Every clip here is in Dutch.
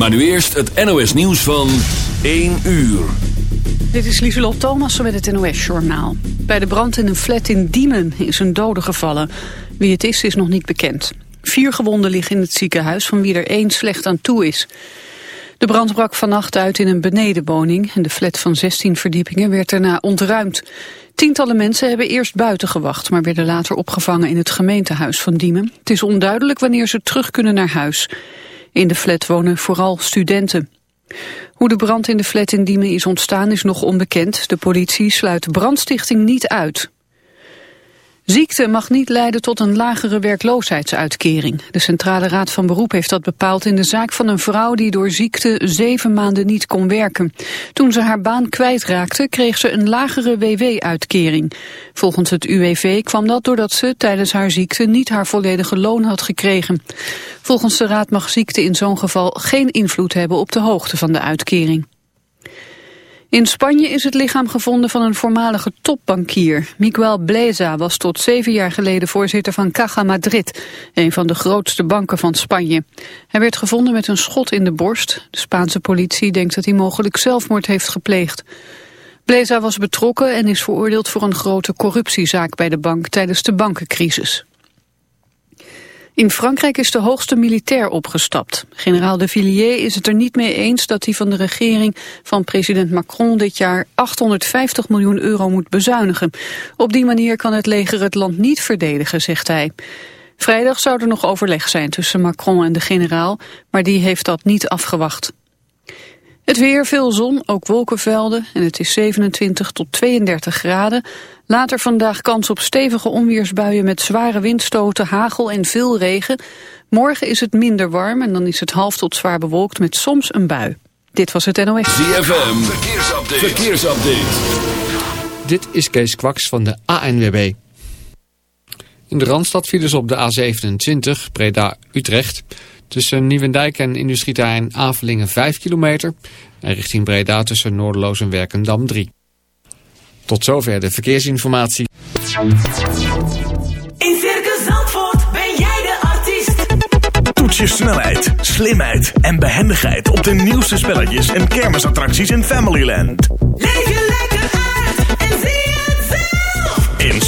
Maar nu eerst het NOS nieuws van 1 uur. Dit is Lieselot Thomas met het NOS-journaal. Bij de brand in een flat in Diemen is een dode gevallen. Wie het is, is nog niet bekend. Vier gewonden liggen in het ziekenhuis, van wie er één slecht aan toe is. De brand brak vannacht uit in een benedenwoning... en de flat van 16 verdiepingen werd daarna ontruimd. Tientallen mensen hebben eerst buiten gewacht... maar werden later opgevangen in het gemeentehuis van Diemen. Het is onduidelijk wanneer ze terug kunnen naar huis. In de flat wonen vooral studenten. Hoe de brand in de flat in Diemen is ontstaan is nog onbekend. De politie sluit de brandstichting niet uit. Ziekte mag niet leiden tot een lagere werkloosheidsuitkering. De Centrale Raad van Beroep heeft dat bepaald in de zaak van een vrouw die door ziekte zeven maanden niet kon werken. Toen ze haar baan kwijtraakte kreeg ze een lagere WW-uitkering. Volgens het UWV kwam dat doordat ze tijdens haar ziekte niet haar volledige loon had gekregen. Volgens de Raad mag ziekte in zo'n geval geen invloed hebben op de hoogte van de uitkering. In Spanje is het lichaam gevonden van een voormalige topbankier. Miguel Bleza was tot zeven jaar geleden voorzitter van Caja Madrid, een van de grootste banken van Spanje. Hij werd gevonden met een schot in de borst. De Spaanse politie denkt dat hij mogelijk zelfmoord heeft gepleegd. Bleza was betrokken en is veroordeeld voor een grote corruptiezaak bij de bank tijdens de bankencrisis. In Frankrijk is de hoogste militair opgestapt. Generaal de Villiers is het er niet mee eens dat hij van de regering van president Macron dit jaar 850 miljoen euro moet bezuinigen. Op die manier kan het leger het land niet verdedigen, zegt hij. Vrijdag zou er nog overleg zijn tussen Macron en de generaal, maar die heeft dat niet afgewacht. Het weer, veel zon, ook wolkenvelden en het is 27 tot 32 graden. Later vandaag kans op stevige onweersbuien met zware windstoten, hagel en veel regen. Morgen is het minder warm en dan is het half tot zwaar bewolkt met soms een bui. Dit was het NOS. ZFM, verkeersupdate. verkeersupdate. Dit is Kees Kwaks van de ANWB. In de Randstad vielen ze op de A27, Breda-Utrecht... Tussen Nieuwendijk en industrieterrein Avelingen 5 kilometer. En richting Breda tussen Noordeloos en Werkendam 3. Tot zover de verkeersinformatie. In Circus Zandvoort ben jij de artiest. Toets je snelheid, slimheid en behendigheid op de nieuwste spelletjes en kermisattracties in Familyland. Leef je lekker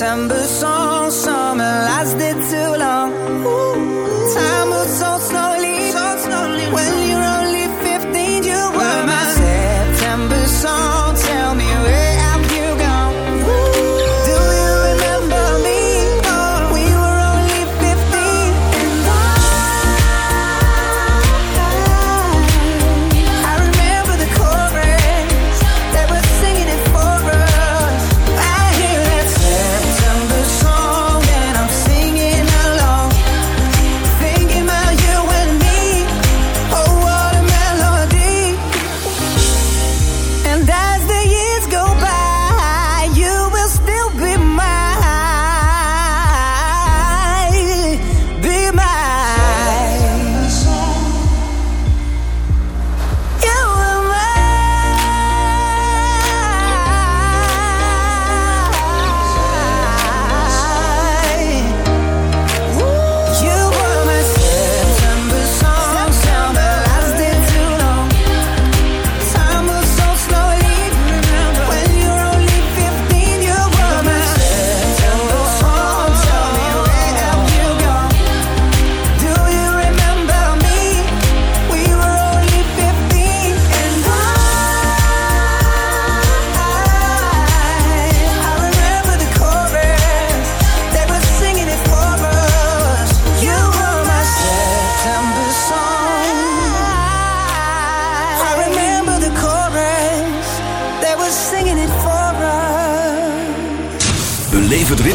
December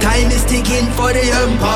Time is ticking for the empire.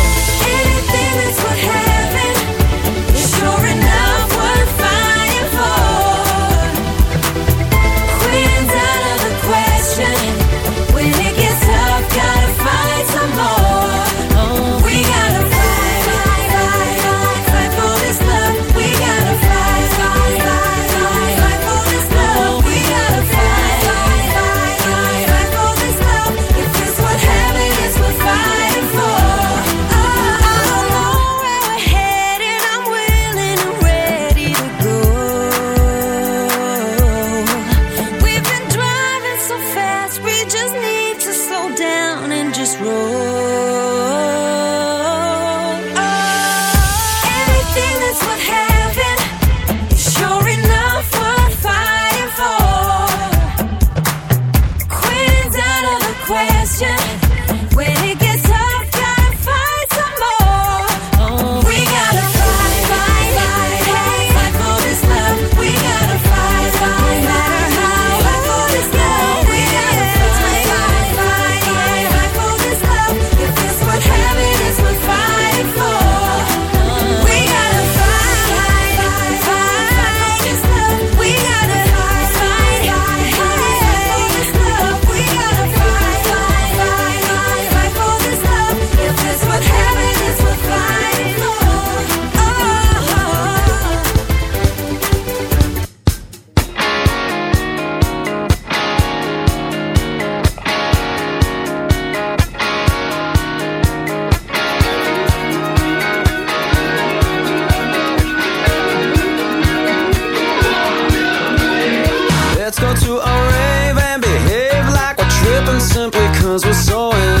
were so in